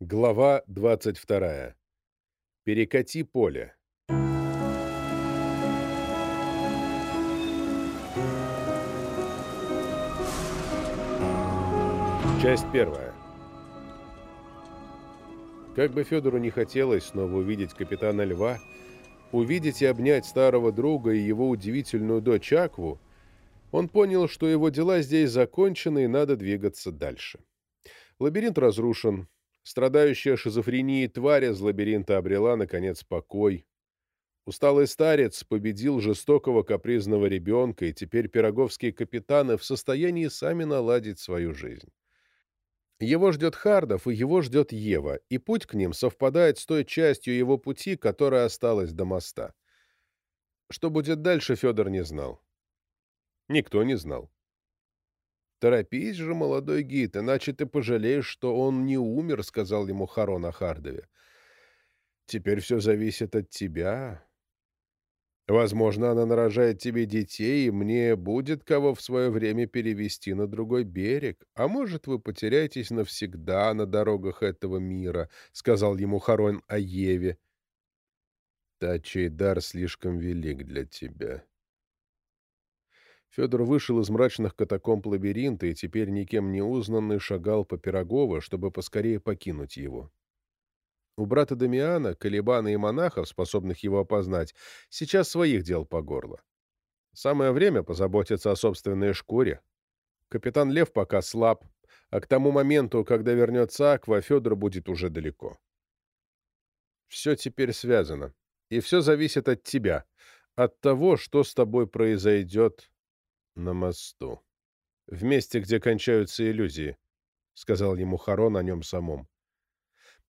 Глава 22. Перекати поле. Часть первая. Как бы Федору не хотелось снова увидеть капитана Льва, увидеть и обнять старого друга и его удивительную дочь Акву, он понял, что его дела здесь закончены и надо двигаться дальше. Лабиринт разрушен, Страдающая шизофренией тварь из лабиринта обрела, наконец, покой. Усталый старец победил жестокого капризного ребенка, и теперь пироговские капитаны в состоянии сами наладить свою жизнь. Его ждет Хардов, и его ждет Ева, и путь к ним совпадает с той частью его пути, которая осталась до моста. Что будет дальше, Федор не знал. Никто не знал. «Торопись же, молодой гид, иначе ты пожалеешь, что он не умер», — сказал ему Харон о. «Теперь все зависит от тебя. Возможно, она нарожает тебе детей, и мне будет кого в свое время перевести на другой берег. А может, вы потеряетесь навсегда на дорогах этого мира», — сказал ему Харон о Еве. «Та, чей дар слишком велик для тебя», Федор вышел из мрачных катакомб лабиринта и теперь никем не узнанный шагал по Пирогово, чтобы поскорее покинуть его. У брата Дамиана, Калибана и монахов, способных его опознать, сейчас своих дел по горло. Самое время позаботиться о собственной шкуре. Капитан Лев пока слаб, а к тому моменту, когда вернется Аква, Федор будет уже далеко. Все теперь связано, и все зависит от тебя, от того, что с тобой произойдет на мосту. В месте, где кончаются иллюзии, — сказал ему Харон о нем самом.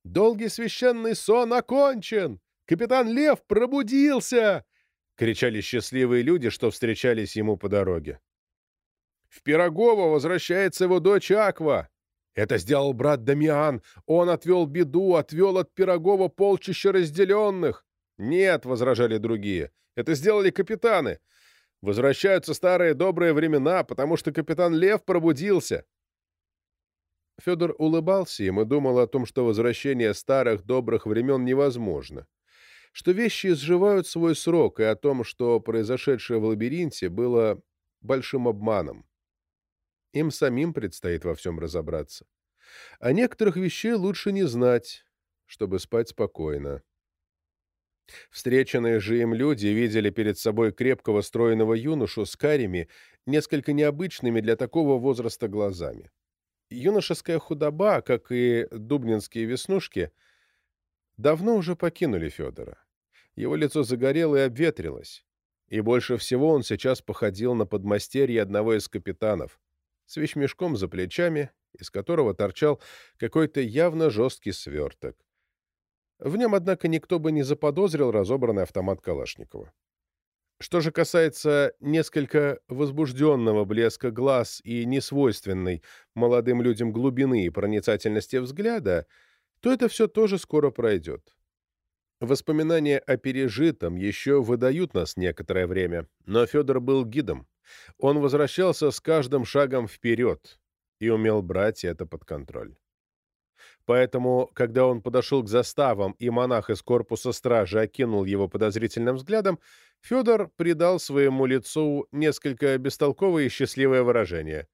«Долгий священный сон окончен! Капитан Лев пробудился!» — кричали счастливые люди, что встречались ему по дороге. «В Пирогово возвращается его дочь Аква!» Это сделал брат Дамиан. Он отвел беду, отвел от Пирогова полчища разделенных. «Нет», — возражали другие, — «это сделали капитаны. Возвращаются старые добрые времена, потому что капитан Лев пробудился. Федор улыбался им и думал о том, что возвращение старых добрых времен невозможно, что вещи изживают свой срок, и о том, что произошедшее в лабиринте было большим обманом. Им самим предстоит во всем разобраться. А некоторых вещей лучше не знать, чтобы спать спокойно. Встреченные же им люди видели перед собой крепкого стройного юношу с карими, несколько необычными для такого возраста глазами. Юношеская худоба, как и дубнинские веснушки, давно уже покинули Федора. Его лицо загорело и обветрилось, и больше всего он сейчас походил на подмастерье одного из капитанов, с вещмешком за плечами, из которого торчал какой-то явно жесткий сверток. В нем, однако, никто бы не заподозрил разобранный автомат Калашникова. Что же касается несколько возбужденного блеска глаз и несвойственной молодым людям глубины и проницательности взгляда, то это все тоже скоро пройдет. Воспоминания о пережитом еще выдают нас некоторое время, но Федор был гидом. Он возвращался с каждым шагом вперед и умел брать это под контроль. Поэтому, когда он подошел к заставам, и монах из корпуса стражи окинул его подозрительным взглядом, Федор придал своему лицу несколько бестолковое и счастливое выражение.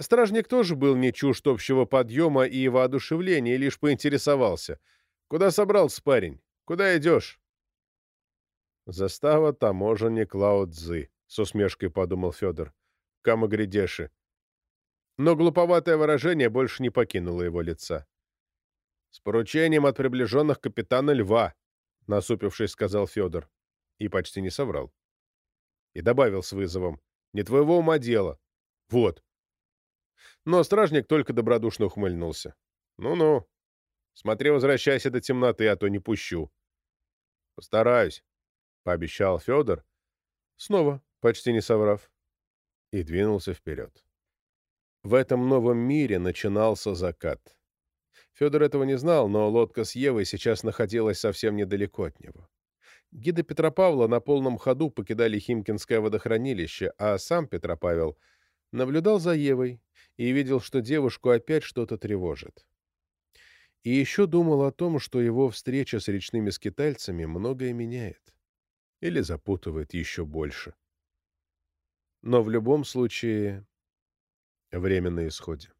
Стражник тоже был не чужд общего подъема и воодушевления, и лишь поинтересовался. «Куда собрался парень? Куда идешь?» «Застава таможенник Лао Цзы», — с усмешкой подумал Федор. «Камагридеши». Но глуповатое выражение больше не покинуло его лица. «С поручением от приближенных капитана Льва», — насупившись, сказал Федор. И почти не соврал. И добавил с вызовом. «Не твоего ума дело. Вот». Но стражник только добродушно ухмыльнулся. «Ну-ну. Смотри, возвращайся до темноты, а то не пущу». «Постараюсь», — пообещал Федор, снова почти не соврав, и двинулся вперед. В этом новом мире начинался закат. Федор этого не знал, но лодка с Евой сейчас находилась совсем недалеко от него. Гиды Петропавла на полном ходу покидали Химкинское водохранилище, а сам Петропавел наблюдал за Евой и видел, что девушку опять что-то тревожит. И еще думал о том, что его встреча с речными скитальцами многое меняет. Или запутывает еще больше. Но в любом случае время на исходе.